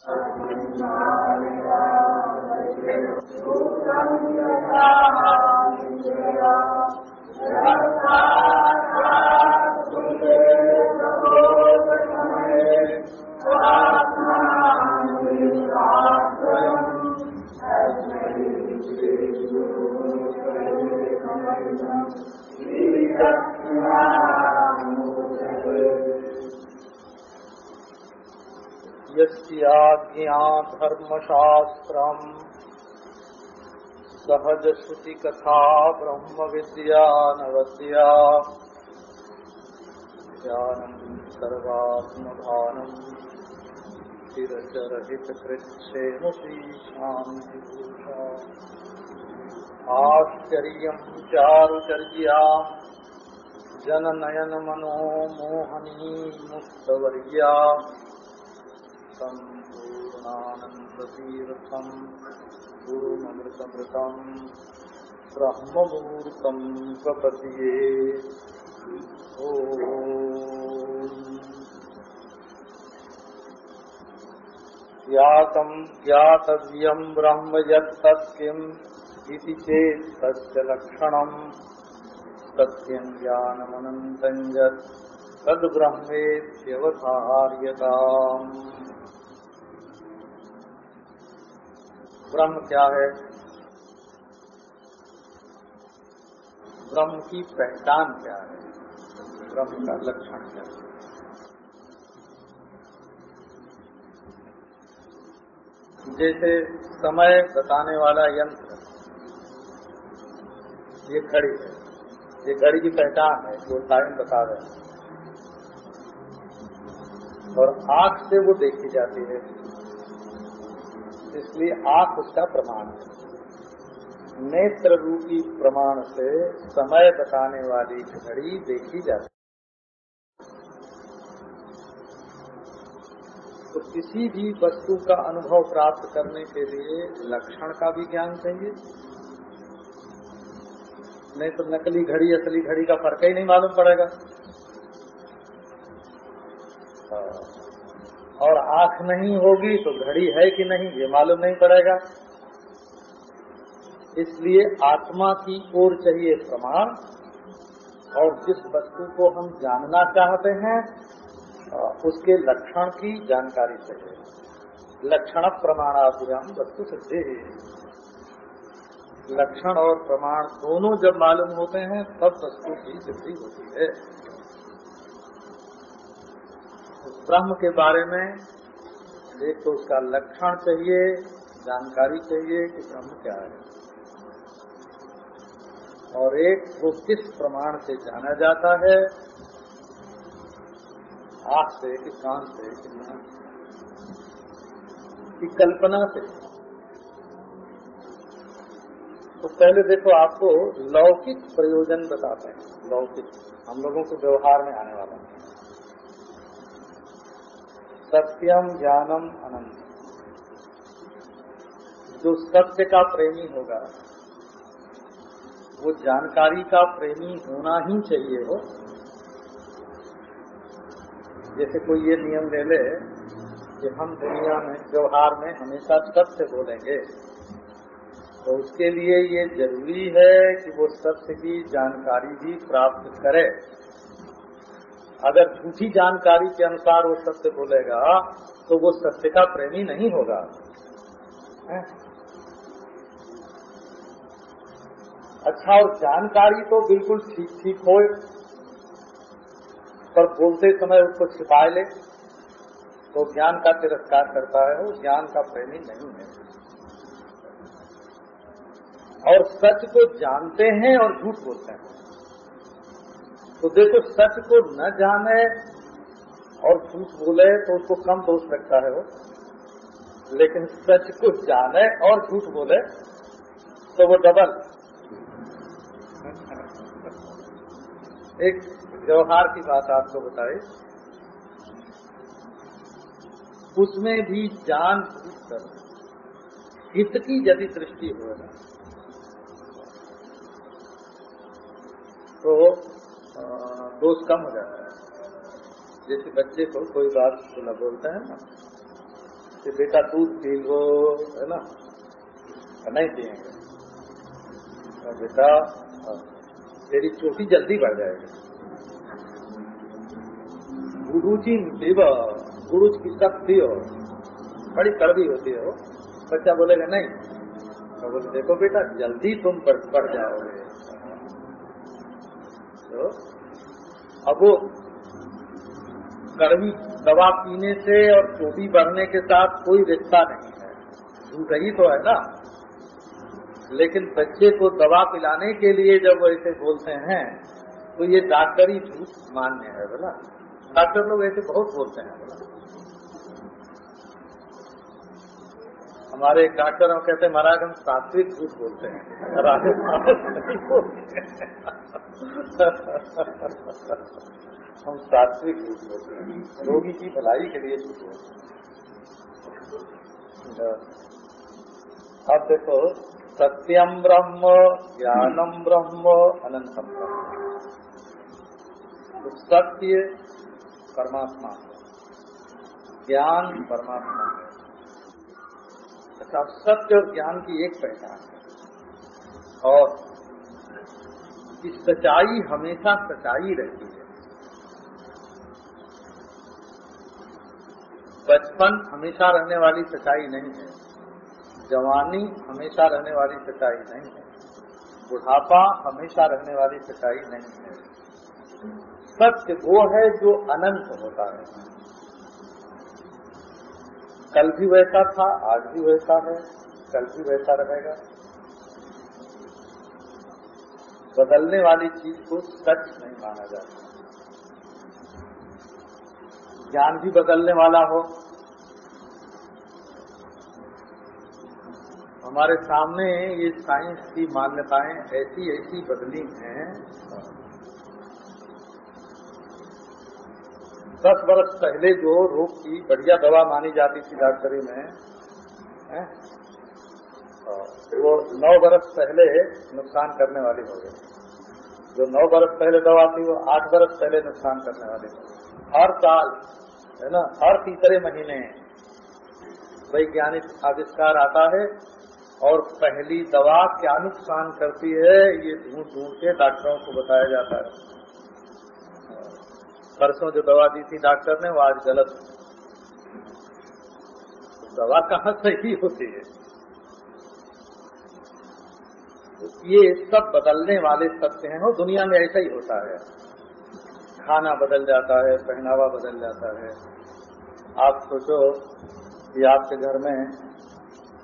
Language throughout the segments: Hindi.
यज्ञा धर्मशास्त्रम् सहज श्रुति कथा ब्रह्म विद्या नवद्या ज्ञानम् सर्वात्मभानम्। चिरचरहितकृच्छेमुषी शान्तिभूषा आश्चर्यम् चारुचर्याम्। जननयनमनोमोहनी मुक्तवर्या सम्पूर्णानन्दतीर्थम् गुरुममृतमृतम् ब्रह्ममुहूर्तम् प्रपद्ये। ओ ज्ञातम् ब्रह्म यत्तत्किम् इति चेत् तस्य लक्षणम्। ब्रह्म क्या है? ब्रह्म की पहचान क्या है? ब्रह्म का लक्षण क्या है? जैसे समय बताने वाला यंत्र, ये घड़ी है। ये घड़ी की पहचान है, जो टाइम बता रहे हैं। और आँख से वो देखी जाती है। इसलिए आँख उसका प्रमाण है। नेत्र रूपी प्रमाण से समय बताने वाली घड़ी देखी जाती तो किसी भी वस्तु का अनुभव प्राप्त करने के लिए लक्षण का भी ज्ञान चाहिए। नहीं तो नकली घड़ी, असली घड़ी का फ़र्क ही नहीं मालूम पड़ेगा। और आँख नहीं होगी तो घड़ी है कि नहीं, ये मालूम नहीं पड़ेगा। इसलिए आत्मा की ओर चाहिए प्रमाण, और जिस वस्तु को हम जानना चाहते हैं उसके लक्षण की जानकारी चाहिए। लक्षण प्रमाण प्रमाणाभियान वस्तु सिद्धि लक्षण और प्रमाण दोनों जब मालूम होते हैं, तब वस्तु की सिद्धि होती है। ब्रह्म के बारे में, एक तो उसका लक्षण चाहिए, जानकारी चाहिए कि ब्रह्म क्या है। और एक वो किस प्रमाण से जाना जाता है आख से कि कान से कि की कल्पना से। तो पहले देखो, आपको लौकिक प्रयोजन बताते हैं। लौकिक, हम लोगों को व्यवहार में आने वाला है। सत्यम ज्ञानम अनंत जो सत्य का प्रेमी होगा, वो जानकारी का प्रेमी होना ही चाहिए हो। जैसे कोई ये नियम ले ले कि हम दुनिया में, व्यवहार में हमेशा सत्य बोलेंगे तो उसके लिए ये ज़रूरी है कि वो सत्य की जानकारी भी प्राप्त करे। अगर झूठी जानकारी के अनुसार वो सत्य बोलेगा तो वो सत्य का प्रेमी नहीं होगा। अच्छा और जानकारी तो बिल्कुल ठीक ठीक हो, पर बोलते समय उसको छिपा ले तो ज्ञान का तिरस्कार करता है वो ज्ञान का प्रेमी नहीं है। और सच को जानते हैं और झूठ बोलते हैं। तो देखो, सच को न जाने और झूठ बोले तो उसको कम दोष लगता है वो। लेकिन सच को जाने और झूठ बोले तो वो डबल एक व्यवहार की बात आपको बताए उसमें भी जान कर हित की यदि दृष्टि हो तो दोष कम हो जाता है। जैसे बच्चे को कोई बात सुना बोलते हैं ना, कि बेटा दूध पी लो है ना? नहीं पिएँगे। तो बेटा तेरी चोटी जल्दी बढ़ जाएगी। गुरुजी देव गुरुज की शक्ति हो। बड़ी कड़वी होती है वो। बच्चा बोलेगा, नहीं। तो बोले, देखो बेटा, जल्दी तुम बढ़ जाओगे। तो अब वो कड़वी दवा पीने से और चोटी बढ़ने के साथ कोई रिश्ता नहीं है। झूठ ही तो है ना। लेकिन बच्चे को दवा पिलाने के लिए जब वो ऐसे बोलते हैं तो ये डॉक्टरी झूठ मान्य है बोला डॉक्टर लोग ऐसे बहुत बोलते हैं बोला हमारे डॉक्टर हम कहते हैं, महाराज, हम सात्विक झूठ बोलते हैं। बोलते हम सात्विक रोगी की भलाई के लिए बोलते अब देखो, सत्यम ब्रह्म, ज्ञानम ब्रह्म, अनंतम ब्रह्म। तो सत्य परमात्मा है। ज्ञान परमात्मा है। अच्छा सत्य और ज्ञान की एक पहचान है। और कि सच्चाई हमेशा सच्चाई रहती है। बचपन हमेशा रहने वाली सच्चाई नहीं है। जवानी हमेशा रहने वाली सच्चाई नहीं है। बुढ़ापा हमेशा रहने वाली सच्चाई नहीं है। सत्य वो है जो अनंत होता है। कल भी वैसा था, आज भी वैसा है, कल भी वैसा रहेगा। बदलने वाली चीज़ को सच नहीं माना जाता। ज्ञान भी बदलने वाला हो। हमारे सामने ये साइंस की मान्यताएँ ऐसी ऐसी बदली हैं। दस वर्ष पहले जो रोग की बढ़िया दवा मानी जाती थी डॉक्टरी में वो नौ वर्ष पहले नुकसान करने वाली हो गई। जो नौ वर्ष पहले दवा थी, वो आठ बरस पहले नुकसान करने वाली हो हर साल, है ना, हर तीसरे महीने वैज्ञानिक आविष्कार आता है और पहली दवा क्या नुकसान करती है, ये ढूंढ ढूंढ के डॉक्टरों को बताया जाता है। परसों जो दवा दी थी डॉक्टर ने, वो आज गलत दवा कहाँ सही होती है? ये सब बदलने वाले सत्य हैं। और दुनिया में ऐसा ही होता है। खाना बदल जाता है, पहनावा बदल जाता है। आप सोचो कि आपके घर में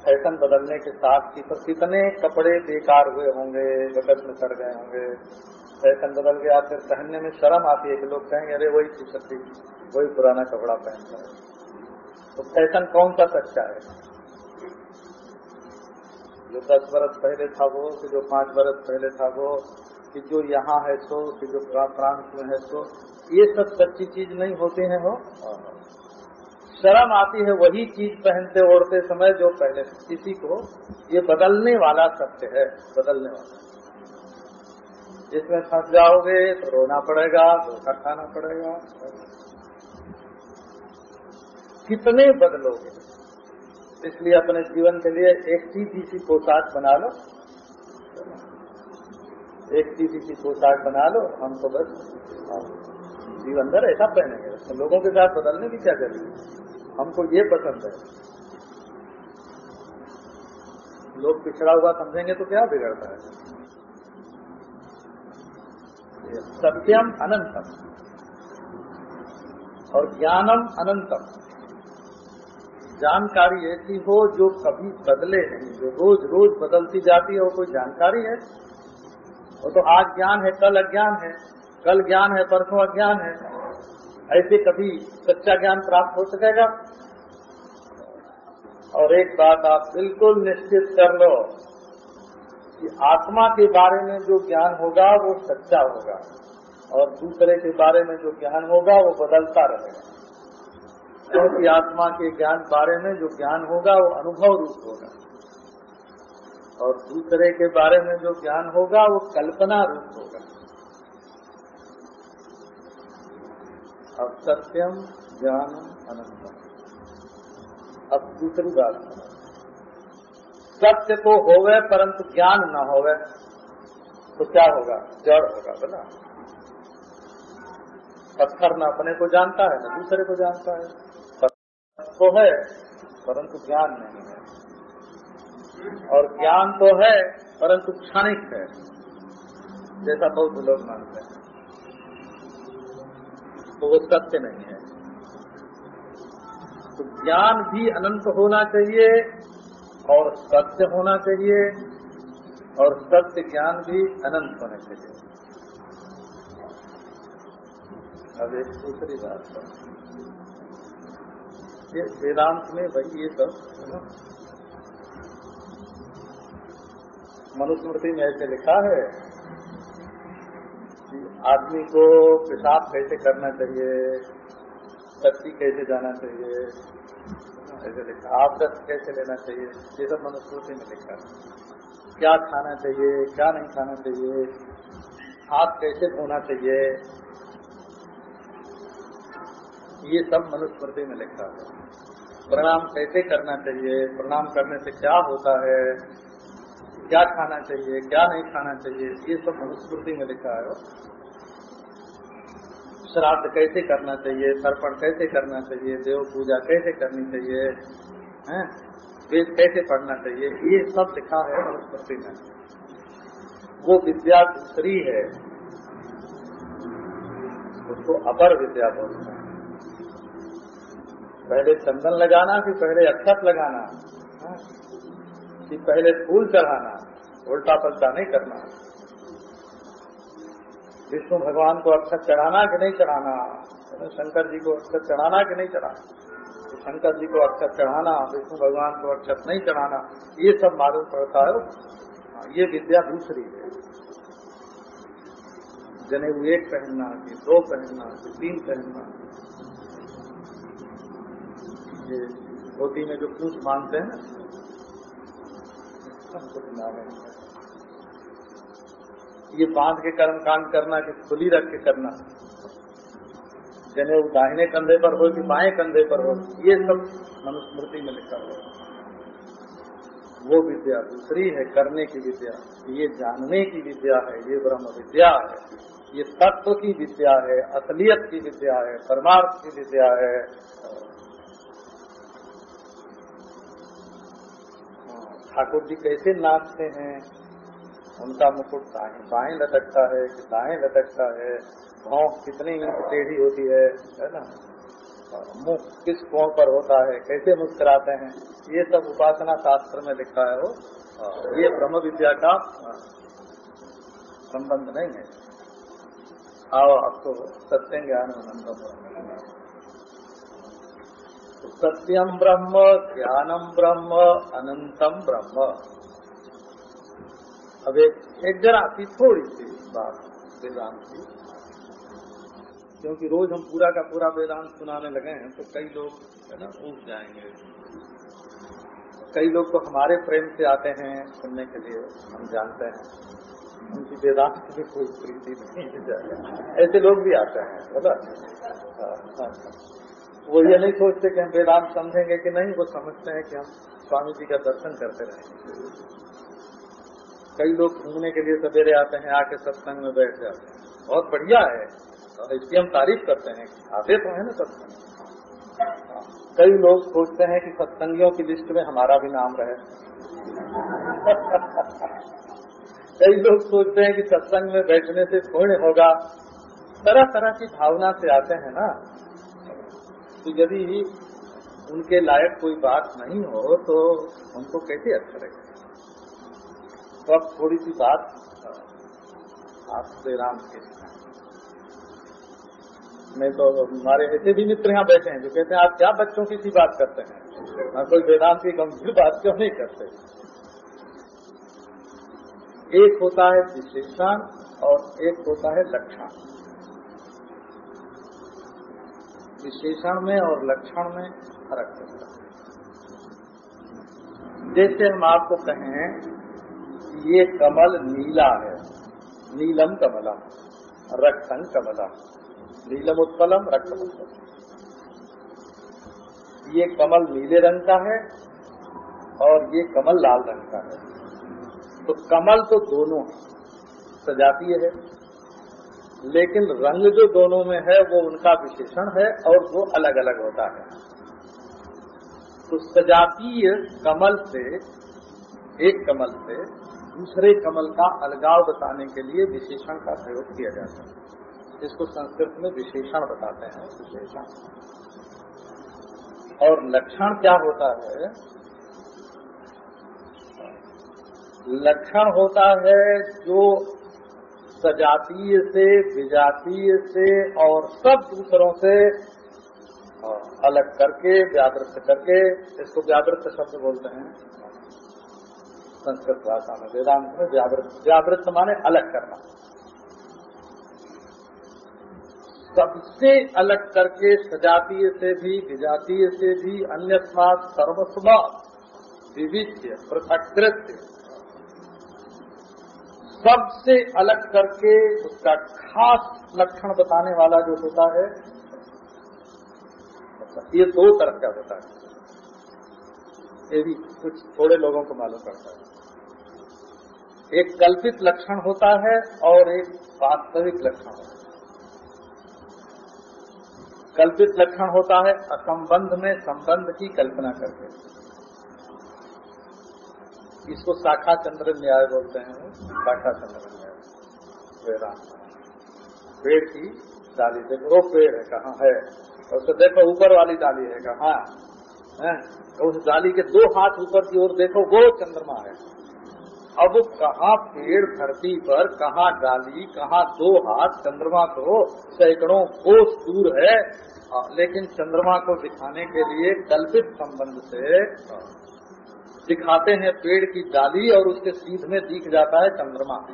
फ़ैशन बदलने के साथ की तो कितने कपड़े बेकार हुए होंगे बगल में सड़ गए होंगे। फ़ैशन बदल गया, फिर पहनने में शर्म आती है कि लोग कहेंगे, अरे, वही टी शर्ट वही पुराना कपड़ा पहनता है। तो फ़ैशन कौन सा सच्चा है? जो दस बरस पहले था वो, कि जो पाँच बरस पहले था वो, कि जो यहाँ है सो कि जो प्रांत में है सो ये सब सच्ची चीज़ नहीं होती है हो शर्म आती है वही चीज़ पहनते ओढ़ते समय जो पहले किसी को ये बदलने वाला सत्य है, बदलने वाला। इसमें फंस जाओगे तो रोना पड़ेगा, धोखा खाना पड़ेगा। कितने बदलोगे? इसलिए अपने जीवन के लिए एक सीधी सी पोशाक बना लो। एक सीधी सी पोशाक बना लो। हम तो बस जीवन भर ऐसा पहनेंगे। तो लोगों के साथ बदलने की क्या ज़रूरत हमको ये पसंद है। लोग पिछड़ा हुआ समझेंगे तो क्या बिगड़ता है? सत्यम अनंतम। और ज्ञानम अनंतम। जानकारी ऐसी हो जो कभी बदले नहीं, जो रोज रोज बदलती जाती है, वो कोई जानकारी है? वो तो आज ज्ञान है, कल अज्ञान है, कल ज्ञान है, परसों अज्ञान है। ऐसे कभी सच्चा ज्ञान प्राप्त हो सकेगा? और एक बात आप बिल्कुल निश्चित कर लो कि आत्मा के बारे में जो ज्ञान होगा, वो सच्चा होगा। और दूसरे के बारे में जो ज्ञान होगा, वो बदलता रहेगा। क्योंकि आत्मा के ज्ञान बारे में जो ज्ञान होगा, वो अनुभव रूप होगा। और दूसरे के बारे में जो ज्ञान होगा, वो कल्पना रूप होगा। अब सत्यम ज्ञान अनंतम। अब दूसरी बात। सत्य तो होवे, परंतु ज्ञान न होवे तो क्या होगा? जड़ होगा बोला पत्थर न अपने को जानता है, न दूसरे को जानता है। तो है, परंतु ज्ञान नहीं है। और ज्ञान तो है, परंतु क्षणिक है, जैसा बहुत लोग मानते हैं। तो वो सत्य नहीं है। तो ज्ञान भी अनंत होना चाहिए और सत्य होना चाहिए, और सत्य ज्ञान भी अनंत होना चाहिए। अब एक दूसरी बात है ये वेदांत में भाई ये सब। मनुस्मृति में ऐसे लिखा है कि आदमी को पेशाब कैसे करना चाहिए, शक्ति कैसे जाना चाहिए, ऐसे लिखा। आपदत कैसे लेना चाहिए, ये सब मनुस्मृति में लिखा है। क्या खाना चाहिए, क्या नहीं खाना चाहिए, हाथ कैसे धोना चाहिए, ये सब मनुस्मृति में लिखा है। प्रणाम कैसे करना चाहिए? प्रणाम करने से क्या होता है? क्या खाना चाहिए? क्या नहीं खाना चाहिए? ये सब मनुस्मृति में लिखा है। श्राद्ध कैसे करना चाहिए? तर्पण कैसे करना चाहिए? देव पूजा कैसे करनी चाहिए? हैं? वेद कैसे पढ़ना चाहिए? ये सब लिखा है मनुस्मृति में। वो विद्या दूसरी है। उसको अपर विद्या बोलते हैं। पहले चंदन लगाना कि पहले अक्षत लगाना हाँ? कि पहले फूल चढ़ाना उल्टा पलटा नहीं करना। विष्णु भगवान को अक्षत चढ़ाना कि नहीं चढ़ाना? शंकर जी को अक्षत चढ़ाना कि नहीं चढ़ाना? तो शंकर जी को अक्षत चढ़ाना विष्णु भगवान को अक्षत नहीं चढ़ाना ये सब मालूम पड़ता है। हाँ, ये विद्या दूसरी है। जने एक पहनना कि दो पहनना कि तीन पहनना। ये धोती में जो पूछ मानते हैं ये बाँध के कर्म कांड करना, कि खुली रख के करना। जने दाहिने कंधे पर हो कि बाएँ कंधे पर हो, ये सब मनुस्मृति में लिखा हुआ वो विद्या दूसरी है, करने की विद्या। ये जानने की विद्या है, ये ब्रह्म विद्या है। ये तत्व की विद्या है, असलियत की विद्या है, परमार्थ की विद्या है। ठाकुर जी कैसे नाचते हैं? उनका मुकुट दाएँ बाएँ लटकता है कि दाएँ लटकता है? भाव कितनी इंच टेढ़ी होती है है ना? मुख किस कोण पर होता है? कैसे मुस्कुराते हैं? ये सब उपासना शास्त्र में लिखा है वो। ये ब्रह्म विद्या का संबंध नहीं है। आओ आपको सत्य ज्ञान आनंद सत्यम ब्रह्म ज्ञानम ब्रह्म अनंतम ब्रह्म। अब एक, एक जरा सी थोड़ी सी बात वेदांत की। क्योंकि रोज हम पूरा का पूरा वेदांत सुनाने लगे हैं तो कई लोग है ना उठ जाएँगे। कई लोग तो हमारे प्रेम से आते हैं सुनने के लिए हम जानते हैं। उनकी वेदांत की कोई प्रीति नहीं ऐसे लोग भी आते हैं बोला। वो ये नहीं सोचते कि हम वेदांत समझेंगे कि नहीं, वो समझते हैं कि हम स्वामी जी का दर्शन करते रहेंगे। कई लोग घूमने के लिए सवेरे आते हैं, आके सत्संग में बैठ जाते हैं। बहुत बढ़िया है। और इसकी हम तारीफ़ करते हैं आते तो है ना सत्संग। कई लोग सोचते हैं कि सत्संगियों की लिस्ट में हमारा भी नाम रहे। कई लोग सोचते हैं कि सत्संग में बैठने से पुण्य होगा। तरह तरह की भावना से आते हैं ना। तो यदि उनके लायक कोई बात नहीं हो तो उनको कैसे अच्छा लगे तो अब थोड़ी सी बात आप श्री राम के नहीं तो हमारे ऐसे भी मित्र यहाँ बैठे हैं जो कहते हैं, आप क्या बच्चों की सी बात करते हैं? हाँ कोई वेदांत की गंभीर बात क्यों नहीं करते? एक होता है विशेषण और एक होता है लक्षण। विशेषण में और लक्षण में फ़र्क होता है। जैसे हम आपको कहें ये कमल नीला है, नीलम कमला, रक्तम कमला, नीलम उत्पलम रक्त उत्पलम। ये कमल नीले रंग का है और ये कमल लाल रंग का है। तो कमल तो दोनों सजातीय है। लेकिन रंग जो दोनों में है, वो उनका विशेषण है और वो अलग अलग होता है। तो सजातीय कमल से, एक कमल से दूसरे कमल का अलगाव बताने के लिए विशेषण का प्रयोग किया जाता है। इसको संस्कृत में विशेषण बताते हैं, विशेषण। और लक्षण क्या होता है? लक्षण होता है जो सजातीय से, विजातीय से और सब दूसरों से अलग करके व्यावृत करके इसको व्यावृत शब्द बोलते हैं। संस्कृत भाषा में, वेदांत में व्यावृत व्यावृत माने अलग करना। सबसे अलग करके सजातीय से भी, विजातीय से भी अन्य सर्वस्व विविध्य पृथकृत्य सबसे अलग करके उसका खास लक्षण बताने वाला जो होता है, ये दो तरह का होता है। ये भी कुछ थोड़े लोगों को मालूम पड़ता है। एक कल्पित लक्षण होता है और एक वास्तविक लक्षण होता है। कल्पित लक्षण होता है, असंबंध में संबंध की कल्पना करके। इसको शाखा चंद्र न्याय बोलते हैं, शाखा चंद्र न्याय वेदांत पेड़ की डाली, देखो, वो पेड़ है, कहाँ है? और तो देखो, ऊपर वाली डाली है, कहाँ? है? तो उस डाली के दो हाथ ऊपर की ओर देखो, वो चंद्रमा है। अब कहाँ पेड़ धरती पर, कहाँ डाली, कहाँ दो हाथ चंद्रमा को, सैकड़ों कोस दूर है। लेकिन चंद्रमा को दिखाने के लिए कल्पित संबंध से दिखाते हैं पेड़ की डाली और उसके सीध में दिख जाता है चंद्रमा।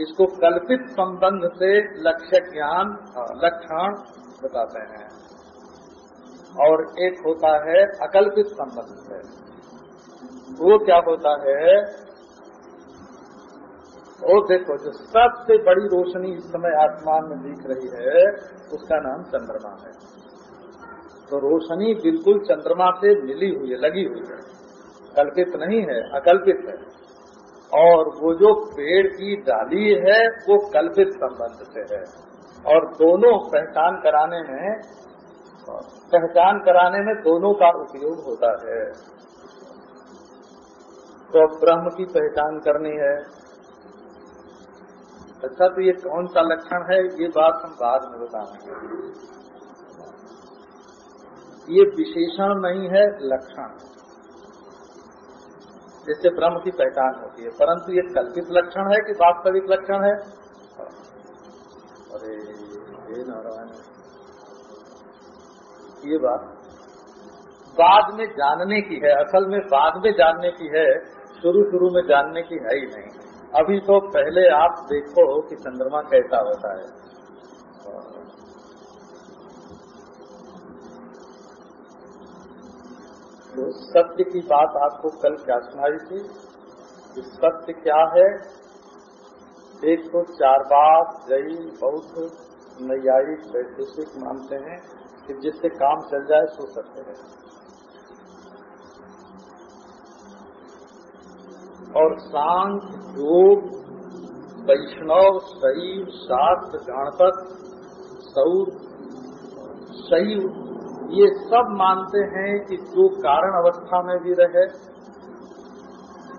इसको कल्पित संबंध से लक्ष्य ज्ञान लक्षण बताते हैं। और एक होता है अकल्पित संबंध से। वो क्या होता है? वो देखो, जो सबसे बड़ी रोशनी इस समय आसमान में दिख रही है, उसका नाम चंद्रमा है। तो रोशनी बिल्कुल चंद्रमा से मिली हुई है, लगी हुई है। कल्पित नहीं है, अकल्पित है। और वो जो पेड़ की डाली है, वो कल्पित संबंध से है। और दोनों पहचान कराने में, पहचान कराने में दोनों का उपयोग होता है। तो ब्रह्म की पहचान करनी है। अच्छा तो ये कौन सा लक्षण है? ये बात हम बाद में बताएँगे। ये विशेषण नहीं है, लक्षण। जिससे ब्रह्म की पहचान होती है, परंतु ये कल्पित लक्षण है कि वास्तविक लक्षण है? अरे ये नारायण। ये बात बाद में जानने की है, असल में बाद में जानने की है, शुरू शुरू में जानने की है ही नहीं। अभी तो पहले आप देखो कि चंद्रमा कैसा होता है। तो सत्य की बात आपको कल क्या सुनाई थी कि सत्य क्या है? एक तो चार बात जैन, बौद्ध नैयायिक वैशेषिक मानते हैं कि जिससे काम चल जाए, सो सकते हैं। और शांत, योग, वैष्णव, शैव, शास्त्र, गणपत, सौर, शैव ये सब मानते हैं कि जो कारण अवस्था में भी रहे,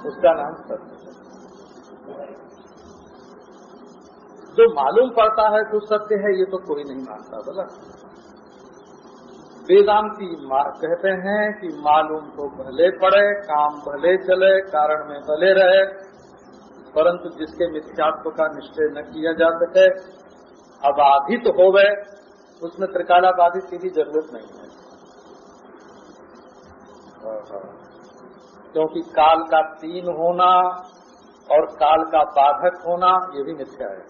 उसका नाम सत्य जो मालूम पड़ता है तो सत्य है, ये तो कोई नहीं मानता, बोला। वेदांति कहते हैं कि मालूम तो भले पड़े, काम भले चले, कारण में भले रहे, परंतु जिसके मिथ्यात्व का निश्चय न किया जा सके, अबाधित हो गए उसमें त्रिकाला बाधित की भी ज़रूरत नहीं है। क्योंकि काल का तीन होना और काल का बाधक होना, ये भी मिथ्या है।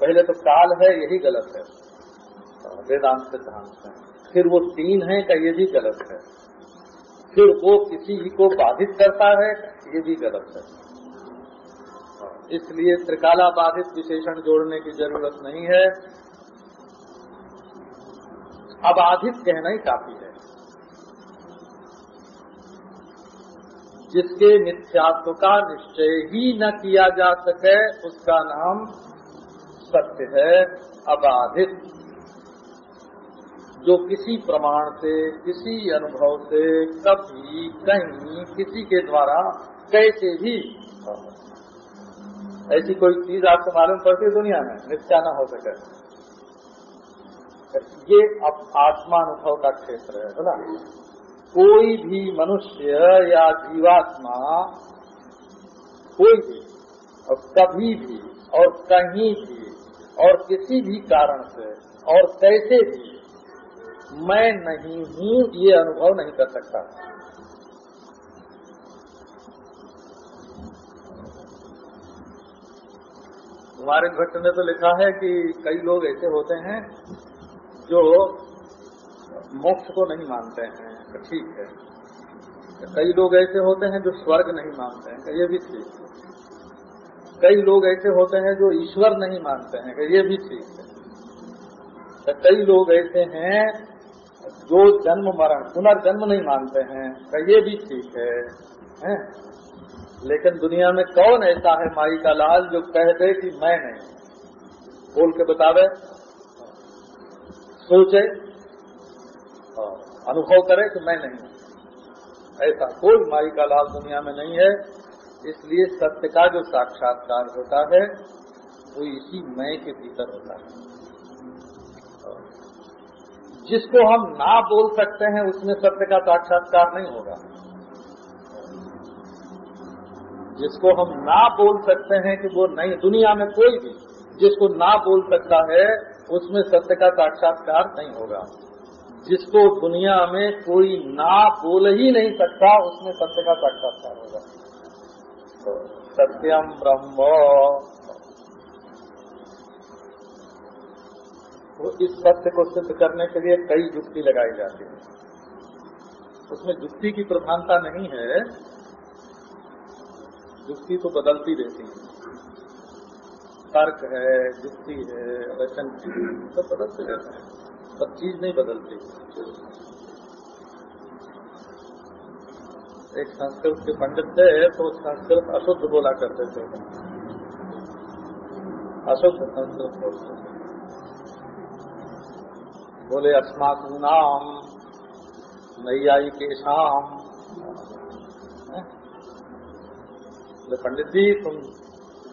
पहले तो काल है, यही गलत है। वेदांत सिद्धांत में फिर वो तीन है का ये भी गलत है। फिर वो किसी को बाधित करता है, ये भी गलत है। इसलिए त्रिकाला बाधित विशेषण जोड़ने की ज़रूरत नहीं है। अबाधित कहना ही काफ़ी है। जिसके मिथ्यात्व का निश्चय ही न किया जा सके, उसका नाम सत्य है, अबाधित। जो किसी प्रमाण से, किसी अनुभव से कभी कहीं किसी के द्वारा कैसे भी ऐसी कोई चीज़ आपको मालूम पड़ती है दुनिया में, मिथ्या न हो सके। ये अब आत्मानुभव का क्षेत्र है बोला कोई भी मनुष्य या जीवात्मा, कोई भी, और कभी भी, और कहीं भी, और किसी भी कारण से, और कैसे भी, मैं नहीं हूँ, ये अनुभव नहीं कर सकता। हमारे भट्ट ने तो लिखा है कि कई लोग ऐसे होते हैं जो मोक्ष को नहीं मानते हैं। तो ठीक है। कई लोग ऐसे होते हैं जो स्वर्ग नहीं मानते हैं। ये भी ठीक है। कई लोग ऐसे होते हैं जो ईश्वर नहीं मानते हैं। ये भी ठीक है। तो कई लोग ऐसे हैं जो जन्म मरण पुनर्जन्म नहीं मानते हैं। तो ये भी ठीक है, है? लेकिन दुनिया में कौन ऐसा है माई का लाल जो कह दे कि मैं नहीं? बोल के बतावे। सोचे। अनुभव करे कि मैं नहीं ऐसा कोई माई का लाल दुनिया में नहीं है। इसलिए सत्य का जो साक्षात्कार होता है, वो इसी मैं के भीतर होता है। जिसको हम ना बोल सकते हैं, उसमें सत्य का साक्षात्कार नहीं होगा। जिसको हम ना बोल सकते हैं कि वो नहीं दुनिया में कोई भी, जिसको ना बोल सकता है, उसमें सत्य का साक्षात्कार नहीं होगा। जिसको दुनिया में कोई ना बोल ही नहीं सकता, उसमें सत्य का साक्षात्कार होगा। तो सत्यम ब्रह्म। वो इस सत्य को सिद्ध करने के लिए कई युक्ति लगाई जाती है। उसमें युक्ति की प्रधानता नहीं है युक्ति तो बदलती रहती है। तर्क है युक्ति है, वचन सब बदलते रहते हैं। सब चीज़ नहीं बदलती। एक संस्कृत के पंडित थे तो संस्कृत अशुद्ध बोला करते थे। अशुद्ध संस्कृत बोलते थे। बोले अस्माकू नाम नैयाई शाम पंडित जी तुम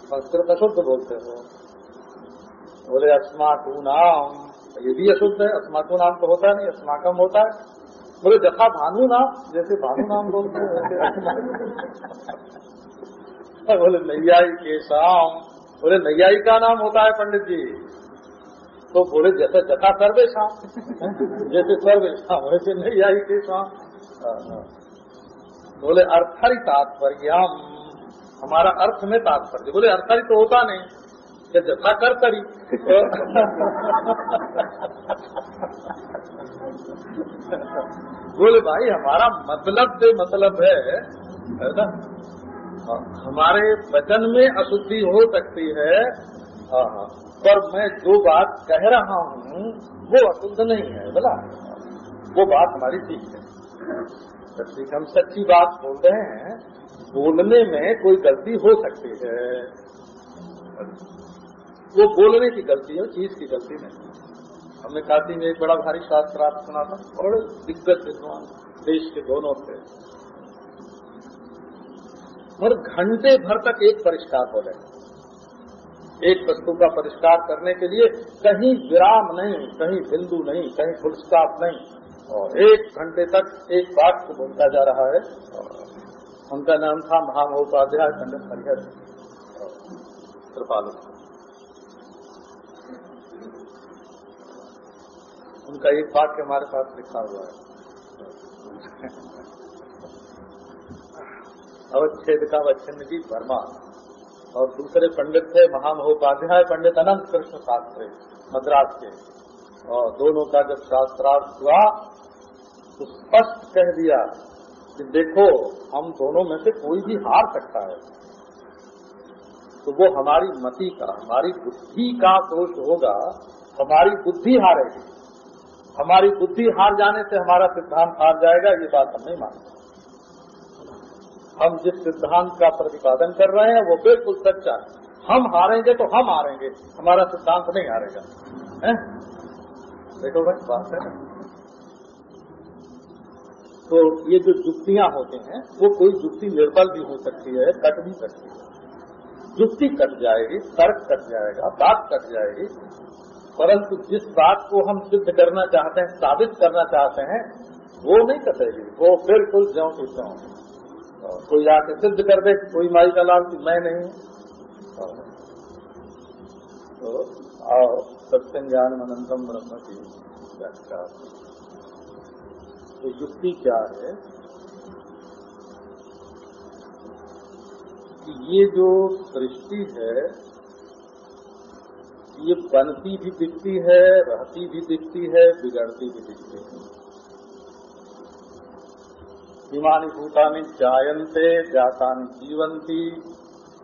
संस्कृत अशुद्ध बोलते हो। बोले अस्माकू नाम। ये भी अशुद्ध है अस्माकू नाम तो होता नहीं अस्माकम होता है। बोले जथा भानु नाम जैसे भानु नाम बोलते हैं बोले नैयाई के शाम बोले नैयाई का नाम होता है पंडित जी। तो बोले जैसे जथा सर्वे शाम जैसे सर्वे शाम वैसे नैयाई के शाम हाँ, हाँ। बोले अर्थरी तात्पर्य हमारा अर्थ में तात्पर्य। बोले अर्थरी तो होता नहीं। कि जथा कर करी। बोले भाई हमारा मतलब से मतलब है है ना? हाँ, हमारे वचन में अशुद्धि हो सकती है। हाँ हाँ। पर मैं जो बात कह रहा हूँ वो अशुद्ध नहीं है बोला। वो बात हमारी ठीक है। ठीक हम सच्ची बात बोल रहे हैं बोलने में कोई गलती हो सकती है। वो बोलने की गलती है, चीज़ की गलती नहीं। हमने काशी में एक बड़ा भारी शास्त्रार्थ सुना था, बड़े दिग्गज विद्वान, देश के दोनों से और घंटे भर तक एक परिष्कार हो रहे। एक वस्तु का परिष्कार करने के लिए कहीं विराम नहीं, कहीं बिंदु नहीं, कहीं फुलस्टाप नहीं। और एक घंटे तक एक बात को बोलता जा रहा है उनका नाम था महामहोपाध्याय पंडित हरिहर कृपालु। उनका एक वाक्य हमारे पास लिखा हुआ है। अवच्छेद का वच्छिन्न जी वर्मा। और दूसरे पंडित थे महामहोपाध्याय पंडित अनंत कृष्ण शास्त्री, मद्रास के। और दोनों का जब शास्त्रार्थ हुआ तो स्पष्ट कह दिया कि देखो, हम दोनों में से कोई भी हार सकता है। तो वो हमारी मति का, हमारी बुद्धि का दोष होगा, हमारी बुद्धि हारेगी। हमारी बुद्धि हार जाने से हमारा सिद्धांत हार जाएगा, ये बात हम नहीं मानते। हम जिस सिद्धांत का प्रतिपादन कर रहे हैं, वो बिल्कुल सच्चा है। हम हारेंगे तो हम हारेंगे, हमारा सिद्धांत नहीं हारेगा। है? देखो भाई, बात है तो ये जो जुक्तियाँ होती हैं, वो कोई जुक्ति निर्बल भी हो सकती है, कट भी सकती है। जुक्ति कट जाएगी, तर्क कट जाएगा, बात कट जाएगी। परंतु जिस बात को हम सिद्ध करना चाहते हैं, साबित करना चाहते हैं, वो नहीं कटेगी। वो बिल्कुल ज्यो की ज्यो कोई आके सिद्ध कर दे कोई माई का लाल की मैं नहीं। तो आओ ज्ञान अनंतम ब्रह्म की व्याख्या। युक्ति क्या है? कि ये जो सृष्टि है, ये बनती भी दिखती है, रहती भी दिखती है, बिगड़ती भी दिखती है। इमानी भूतानी जायन्ते, जातानी जीवंती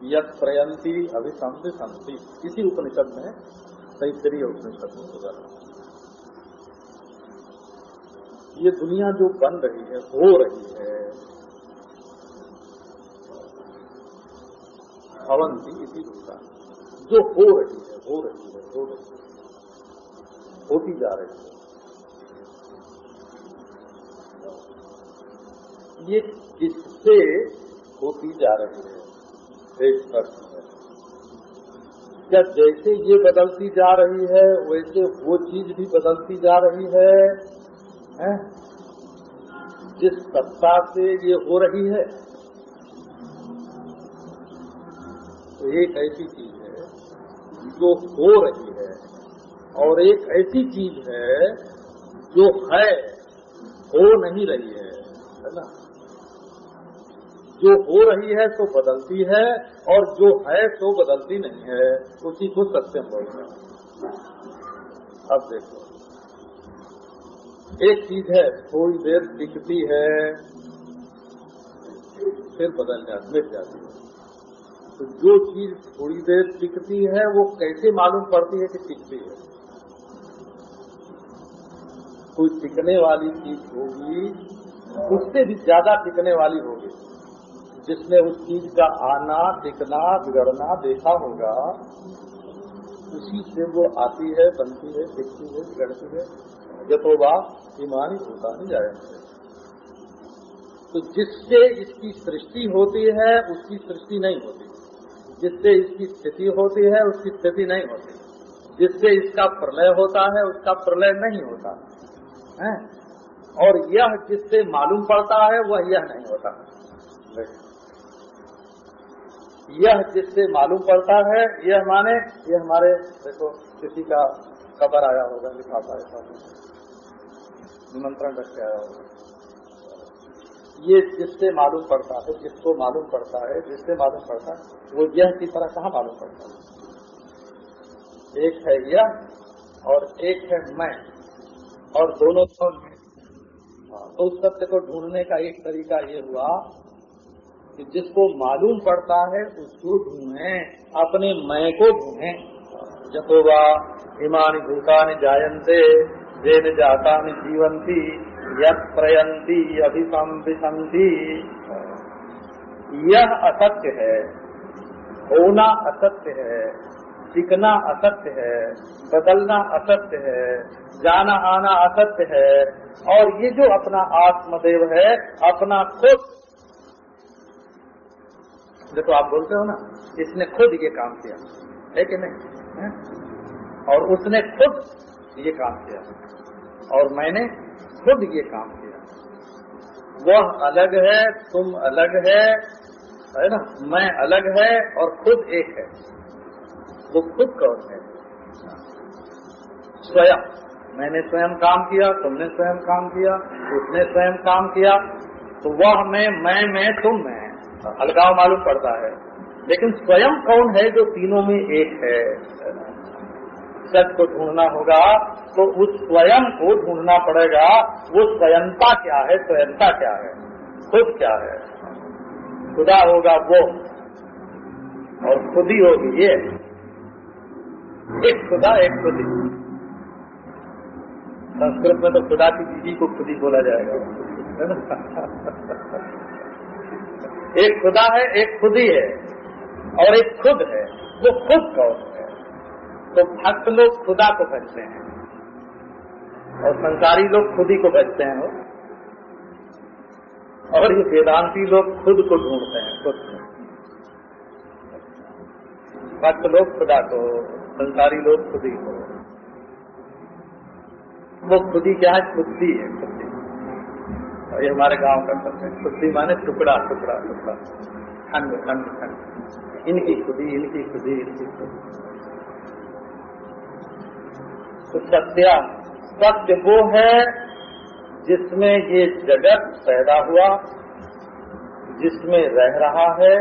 यत प्रयंती अभिसंधि संति इसी उपनिषद में कई तैतरीय उपनिषद में होगा। ये दुनिया जो बन रही है हो रही है हवन भवंती इसी भूतान जो हो रही है हो रही है हो रही है होती जा रही है। ये किससे होती जा रही है? एक प्रश्न है। क्या जैसे ये बदलती जा रही है वैसे वो चीज़ भी बदलती जा रही है, है? जिस सत्ता से ये हो रही है तो एक ऐसी चीज़ है जो हो रही है, और एक ऐसी चीज़ है जो है, हो नहीं रही है है ना जो हो रही है तो बदलती है, और जो है तो बदलती नहीं है, उसी को सत्यम बोलते हैं अब देखो एक चीज़ है, थोड़ी देर टिकती है, फिर बदल जाती मिट जाती है। तो जो चीज़ थोड़ी देर टिकती है, वो कैसे मालूम पड़ती है कि टिकती है? कोई टिकने वाली चीज़ होगी, उससे भी ज़्यादा टिकने वाली होगी, जिसने उस चीज़ का आना, टिकना, बिगड़ना देखा होगा, उसी से वो आती है, बनती है, टिकती है, बिगड़ती है। यथोबा ईमानी होता नहीं जाएँगे तो जिससे इसकी सृष्टि होती है, उसकी सृष्टि नहीं होती। जिससे इसकी स्थिति होती है, उसकी स्थिति नहीं होती। जिससे इसका प्रलय होता है, उसका प्रलय नहीं होता। है? और यह जिससे मालूम पड़ता है, वह यह नहीं होता। यह जिससे मालूम पड़ता है, यह माने ये हमारे, देखो, किसी का कबर आया होगा, लिफाफा ऐसा निमंत्रण रख आया होगा ये जिससे मालूम पड़ता है, जिसको मालूम पड़ता है, जिससे मालूम पड़ता है, वो यह की तरह कहाँ मालूम पड़ता है? एक है यह और एक है मैं, और दोनों तो तो उस सत्य को ढूँढने का एक तरीका ये हुआ कि जिसको मालूम पड़ता है, उसको ढूंढे, अपने मैं को ढूंढे। जतोबा इमानी भूतानि जायन्ते। वेद जाता जीवंती यत प्रयंती अभिसंभिशंति यह असत्य है, होना असत्य है टिकना असत्य है, बदलना असत्य है, जाना आना असत्य है, और ये जो अपना आत्मदेव है, अपना खुद देखो आप बोलते हो ना, इसने खुद ये काम किया, है कि नहीं? है? और उसने खुद ये काम किया। और मैंने खुद ये काम किया। वह अलग है, तुम अलग है है ना? मैं अलग है और खुद एक है। वो खुद कौन है? स्वयं। मैंने स्वयं काम किया, तुमने स्वयं काम किया, उसने स्वयं काम किया तो वह मैं मैं मैं, तुम, मैं। अलगाव मालूम पड़ता है। लेकिन स्वयं कौन है जो तीनों में एक है? सच को ढूंढना होगा तो उस स्वयं को ढूंढना पड़ेगा, वो स्वयंता क्या है, स्वयंता क्या है, खुद क्या है। खुदा होगा वो, और खुद होगी ये। एक खुदा, एक खुदी। संस्कृत में तो खुदा की दीदी को खुद बोला जाएगा। है ना? एक खुदा है, एक खुद ही है और एक खुद है, वो खुद कौन है? तो भक्त लोग खुदा को भजते हैं। और संसारी लोग खुद ही को भजते हैं वो। और ये वेदांती लोग खुद को ढूंढते हैं, खुद भक्त लोग खुदा को संसारी लोग खुद ही को। वो खुदी क्या है? खुदी है खुदी और ये हमारे गाँव का शब्द है। खुदी माने टुकड़ा टुकड़ा टुकड़ा। खंड खंड खंड। इनकी खुदी इनकी खुदी इनकी खुदी। तो सत्या सत्य वो है जिसमें ये जगत पैदा हुआ जिसमें रह रहा है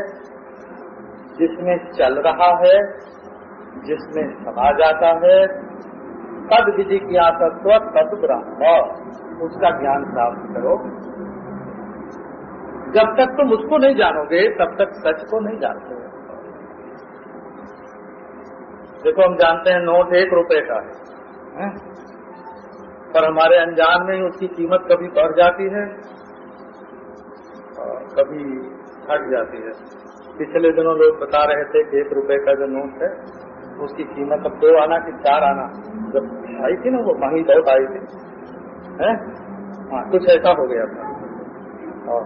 जिसमें चल रहा है जिसमें समा जाता है। तद विधि की तत्व तद ब्रह्म। उसका ज्ञान प्राप्त करो। जब तक तुम उसको नहीं जानोगे तब तक सच को नहीं जानते। देखो हम जानते हैं नोट एक रुपए का है, है? पर हमारे अनजान में ही उसकी कीमत कभी बढ़ जाती है और कभी घट जाती है। पिछले दिनों लोग बता रहे थे कि एक रुपए का जो नोट है उसकी कीमत अब दो आना कि चार आना। जब आई थी ना वो महँगी बहुत आई थी। है? हाँ कुछ ऐसा हो गया था। और,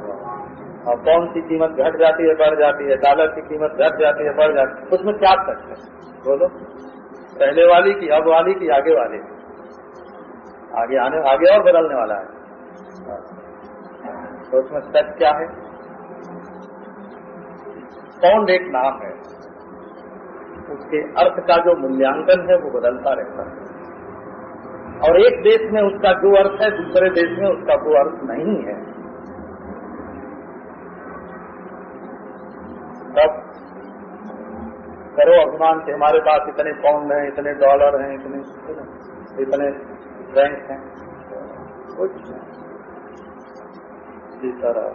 और कौन सी कीमत घट जाती है बढ़ जाती है? डॉलर की कीमत घट जाती है बढ़ जाती है। उसमें क्या सच है? बोलो। पहले वाली की अब वाली की आगे वाली आगे आने, आगे और बदलने वाला है। तो उसमें सच क्या है? पौंड एक नाम है। उसके अर्थ का जो मूल्यांकन है, वो बदलता रहता है। और एक देश में उसका जो अर्थ है, दूसरे देश में उसका वो अर्थ नहीं है। तब करो अभिमान से हमारे पास इतने पाउंड हैं, इतने डॉलर हैं, इतने इतने बैंक हैं। कुछ इसी तरह।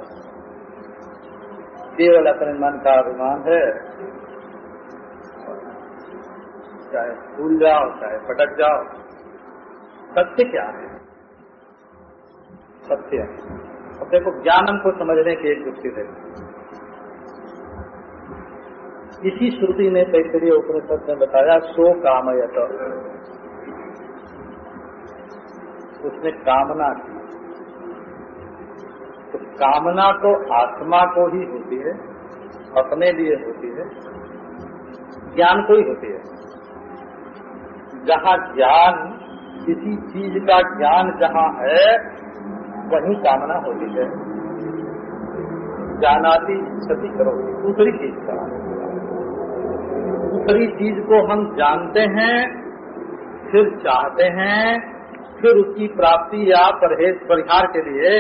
केवल अपने मन का अभिमान है। चाहे भूल जाओ, चाहे पटक जाओ। सत्य क्या है? सत्य अब देखो, ज्ञानम को समझने की एक युक्ति है इसी श्रुति ने तैतरीय उपनिषद ने बताया, सो कामयत। उसने कामना की। तो कामना तो आत्मा को ही होती है, अपने लिए होती है, ज्ञान को ही होती है। जहाँ ज्ञान, किसी चीज़ का ज्ञान जहाँ है, वहीं कामना होती है। जानाती क्षति करो दूसरी चीज़ का। दूसरी चीज़ को हम जानते हैं, फिर चाहते हैं फिर उसकी प्राप्ति या परहेज परिहार के लिए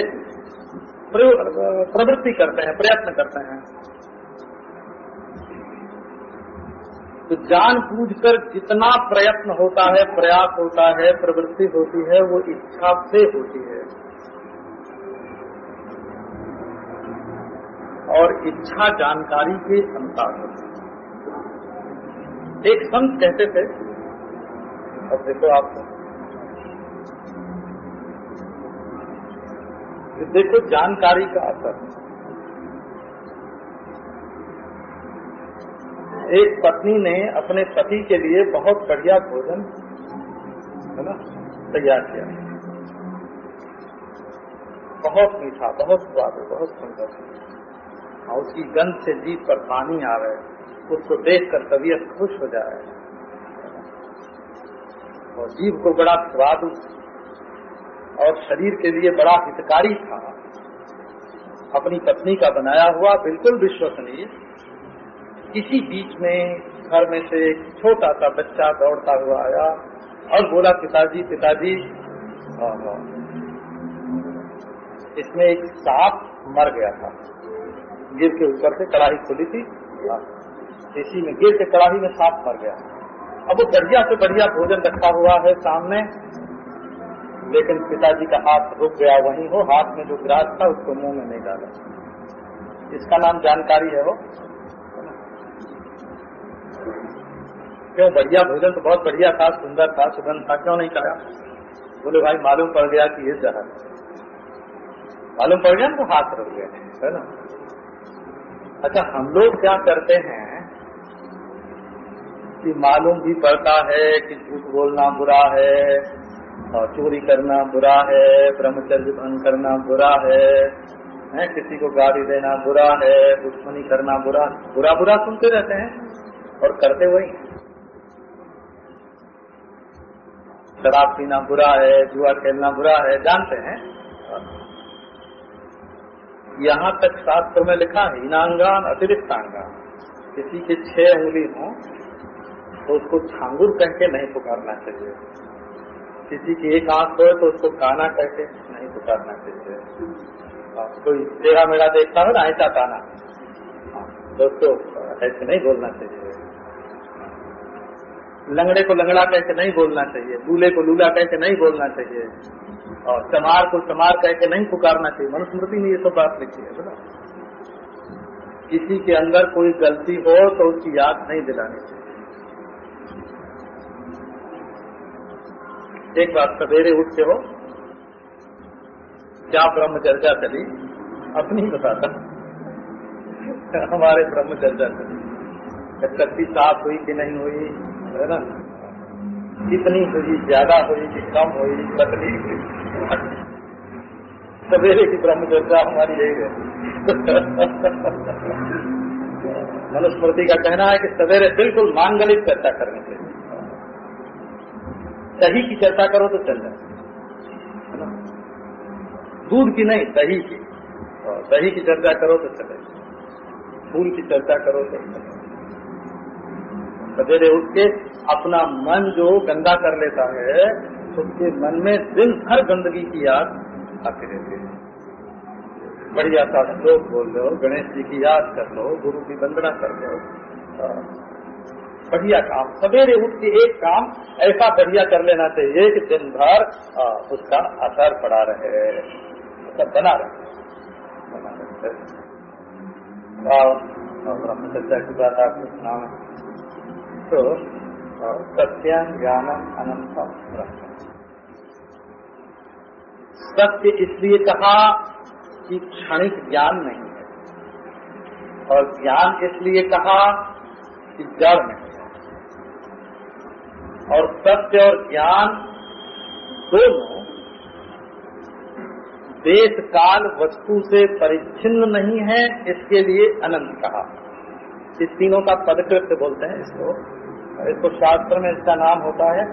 प्रवृत्ति करते हैं, प्रयत्न करते हैं। तो जान बूझ कर जितना प्रयत्न होता है, प्रयास होता है, प्रवृत्ति होती है, वो इच्छा से होती है। और इच्छा जानकारी के अनुसार होती है एक संत कहते थे, अब देखो आप देखो, जानकारी का असर। एक पत्नी ने अपने पति के लिए बहुत बढ़िया भोजन, है ना, तैयार किया। बहुत मीठा, बहुत स्वाद, बहुत सुंदर। और उसकी गंध से जीप पर पानी आ रहे उसको देखकर तबीयत खुश हो जाए और जीव को बड़ा स्वाद और शरीर के लिए बड़ा हितकारी था। अपनी पत्नी का बनाया हुआ बिल्कुल विश्वसनीय। किसी बीच में घर में से एक छोटा सा बच्चा दौड़ता हुआ आया और बोला पिताजी पिताजी। हाँ, हाँ। इसमें एक सांप मर गया था। गिर के ऊपर से कड़ाही खुली थी। इसी में गिर के कड़ाही में सांप मर गया। अब वो बढ़िया से बढ़िया भोजन रखा हुआ है सामने। लेकिन पिताजी का हाथ रुक गया, वहीं हो, हाथ में जो ग्रास था, उसको मुँह में नहीं डाला। इसका नाम जानकारी है वो। क्यों, बढ़िया भोजन तो बहुत बढ़िया था, सुंदर था, सुगंध था, क्यों नहीं खाया? बोले, भाई, मालूम पड़ गया कि ये जहर मालूम पड़ गया ना तो हाथ रुक गए है ना? अच्छा हम लोग क्या करते हैं कि मालूम भी पड़ता है कि झूठ बोलना बुरा है और चोरी करना बुरा है, ब्रह्मचर्य भंग करना बुरा है है, किसी को गाली देना बुरा है, दुश्मनी करना बुरा बुरा बुरा सुनते रहते हैं और करते वही शराब पीना बुरा है, जुआ खेलना बुरा है, जानते हैं। यहाँ तक शास्त्र में लिखा है, इनांगान अतिरिक्त अंगान किसी के छह उंगली हो तो उसको छांगुर कह के नहीं पुकारना चाहिए। किसी की एक आँख हो तो उसको काना कह के नहीं पुकारना चाहिए कोई तेरा मेरा देखता हो ना, ऐसा ताना दोस्तों, ऐसे नहीं बोलना चाहिए। लंगड़े को लंगड़ा कह के नहीं बोलना चाहिए, दूल्हे को लूला कह के नहीं बोलना चाहिए, और चमार को चमार कह के नहीं पुकारना चाहिए। मनुस्मृति ने ये सब बात लिखी है, बोला। किसी के अंदर कोई गलती हो तो उसकी याद नहीं दिलानी चाहिए। एक बात सवेरे उठ के हो, क्या ब्रह्मचर्या चली? अपनी बताता हमारे ब्रह्मचर्या चली। कच्ची साफ़ हुई कि नहीं हुई, है ना? कितनी हुई, ज़्यादा हुई कि कम हुई पतली हुई। सवेरे की ब्रह्म चर्चा हमारी यही है। मनुस्मृति का कहना है कि सवेरे बिल्कुल मांगलिक चर्चा करनी चाहिए। सही की चर्चा करो तो चल जाए दूध की नहीं, दही की। दही की चर्चा करो तो चले। फूल की चर्चा करो तो सवेरे उठ के अपना मन जो गंदा कर लेता है, उसके मन में दिन भर गंदगी की याद आती रहती है। बढ़िया सा श्लोक बोल लो गणेश जी की याद कर लो, गुरु की वंदना कर लो। बढ़िया काम। सवेरे उठ के एक काम, ऐसा बढ़िया कर लेना चाहिए कि दिन भर उसका असर पड़ा रहे। बना रहे। बना रहे तो सत्यम ज्ञानम अनंतम सत्य इसलिए कहा कि क्षणिक ज्ञान नहीं है। और ज्ञान इसलिए कहा कि जड़ नहीं और सत्य और ज्ञान दोनों देश काल वस्तु से परिच्छिन्न नहीं है, इसके लिए अनंत कहा। इस तीनों का पदकृत्य बोलते हैं इसको। इसको शास्त्र में इसका नाम होता है,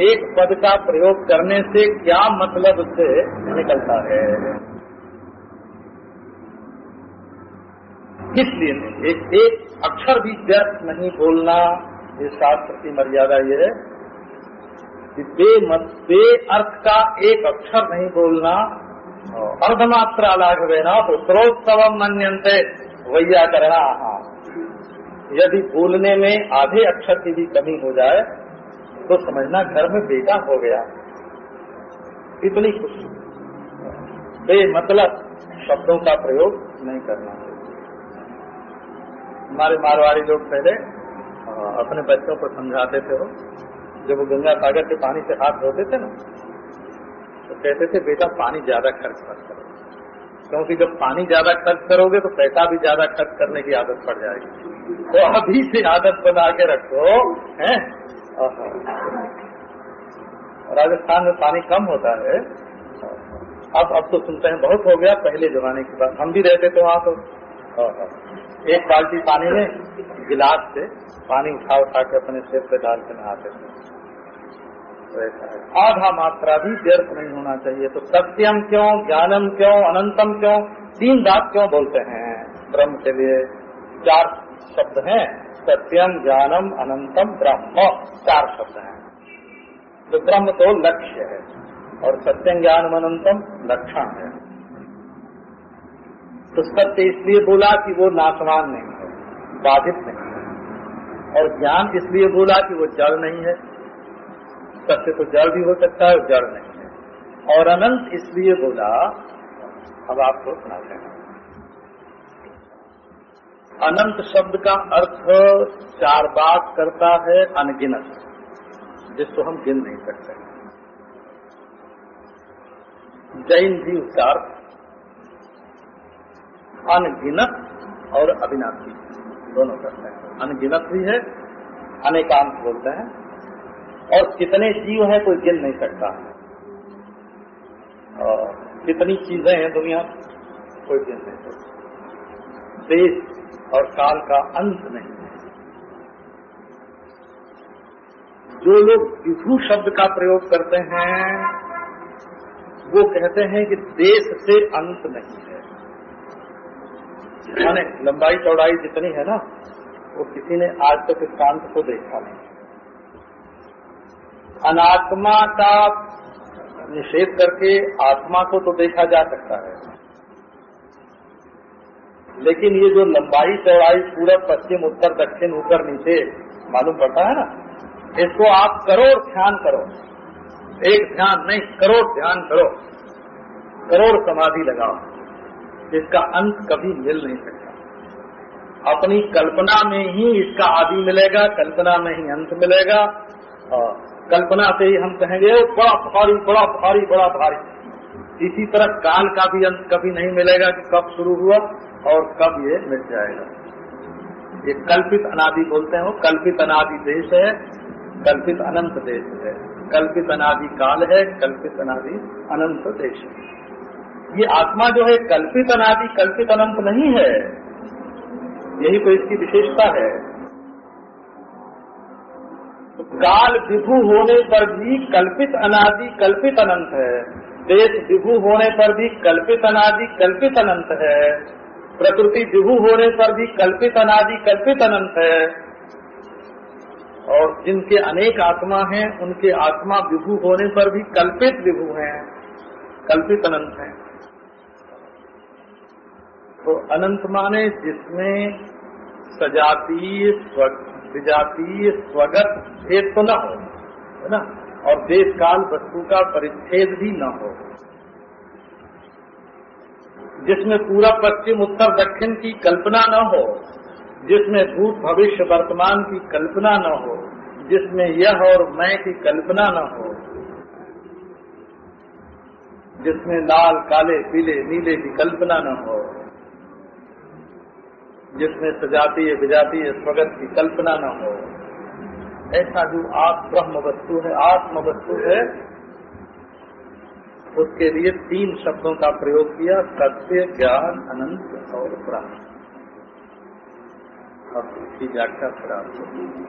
एक पद का प्रयोग करने से क्या मतलब से निकलता है। इसलिए एक एक अक्षर भी व्यर्थ नहीं बोलना, ये शास्त्र की मर्यादा ये है। बे मत बे अर्थ का एक अक्षर नहीं बोलना, अर्धमात्रा लाघवे न तो स्रोत्सव मनते वैया करना यदि बोलने में आधे अक्षर की भी कमी हो जाए तो समझना घर में बेटा हो गया। इतनी खुशी। बे मतलब शब्दों का प्रयोग नहीं करना। हमारे मारवाड़ी लोग पहले, अपने बच्चों को समझाते थे वो। जब वो गंगा सागर के पानी से हाथ धोते थे ना तो कहते थे, बेटा, पानी ज़्यादा खर्च मत करो। क्योंकि जब पानी ज़्यादा खर्च करोगे तो पैसा भी ज़्यादा खर्च करने की आदत पड़ जाएगी। तो अभी से आदत बना के रखो, है? राजस्थान में पानी कम होता है। अब अब तो सुनते हैं, बहुत हो गया, पहले जमाने की बात। हम भी रहते थे वहाँ तो। एक बाल्टी पानी में गिलास से पानी उठा उठा के अपने सिर पे डाल के नहाते थे। आधा मात्रा भी व्यर्थ नहीं होना चाहिए। तो सत्यम क्यों, ज्ञानम क्यों, अनंतम क्यों, तीन बात क्यों बोलते हैं? ब्रह्म के लिए चार शब्द हैं। सत्यम, ज्ञानम, अनंतम, ब्रह्म। चार शब्द हैं। तो ब्रह्म तो लक्ष्य है और सत्यम, ज्ञानम, अनंतम लक्षण है। तो सत्य इसलिए बोला कि वो नाशवान नहीं है, बाधित नहीं है। और ज्ञान इसलिए बोला कि वो जड़ नहीं है सत्य तो जड़ भी हो सकता है जड़ नहीं है। और अनंत इसलिए बोला, अब आपको सुनाते हैं। अनंत शब्द का अर्थ चार बात करता है, अनगिनत, जिसको हम गिन नहीं सकते। जैन भी उसका अनगिनत और अविनाशी, दोनों करते हैं। अनगिनत भी है, अनेकांत बोलते हैं। और कितने जीव हैं कोई गिन नहीं सकता। और कितनी चीज़ें हैं दुनिया, कोई गिन नहीं सकता। देश और काल का अंत नहीं है। जो लोग विभू शब्द का प्रयोग करते हैं, वो कहते हैं कि देश से अंत नहीं है। माने लंबाई चौड़ाई जितनी है ना, वो किसी ने आज तक इस कांत को देखा नहीं। अनात्मा का निषेध करके आत्मा को तो देखा जा सकता है। लेकिन ये जो लंबाई चौड़ाई पूरब पश्चिम, उत्तर, दक्षिण, ऊपर, नीचे, मालूम पड़ता है ना? इसको आप करोड़ ध्यान करो। एक ध्यान नहीं, करोड़ ध्यान करो। करोड़ समाधि लगाओ। इसका अंत कभी मिल नहीं सकता। अपनी कल्पना में ही इसका आदि मिलेगा, कल्पना में ही अंत मिलेगा और कल्पना से ही हम कहेंगे बड़ा भारी बड़ा भारी बड़ा भारी। इसी तरह काल का भी अंत कभी नहीं मिलेगा कि कब शुरू हुआ और कब ये मिट जाएगा। ये कल्पित अनादि बोलते हैं कल्पित अनादि देश है, कल्पित अनंत देश है। कल्पित अनादि काल है, कल्पित अनादि अनंत देश है। ये आत्मा जो है, कल्पित अनादि, कल्पित अनंत नहीं है। यही तो इसकी विशेषता है। काल विभू होने पर भी कल्पित अनादि कल्पित अनंत है। देश विभू होने पर भी कल्पित अनादि कल्पित अनंत है। प्रकृति विभू होने पर भी कल्पित अनादि कल्पित अनंत है। और जिनके अनेक आत्मा हैं, उनके आत्मा विभू होने पर भी कल्पित विभू हैं, कल्पित अनंत हैं। तो अनंत माने जिसमें सजातीय विजातीय स्वगत भेद तो न हो, है ना? और देश काल वस्तु का परिच्छेद भी न हो। जिसमें पूरा पश्चिम, उत्तर, दक्षिण की कल्पना न हो, जिसमें भूत भविष्य वर्तमान की कल्पना न हो, जिसमें यह और मैं की कल्पना न हो, जिसमें लाल, काले, पीले, नीले की कल्पना न हो जिसमें सजातीय विजातीय स्वगत की कल्पना न हो। ऐसा जो आप ब्रह्म वस्तु है, आत्म वस्तु है, उसके लिए तीन शब्दों का प्रयोग किया, सत्य, ज्ञान, अनंत और ब्रह्म अब इसकी व्याख्या खराब आपको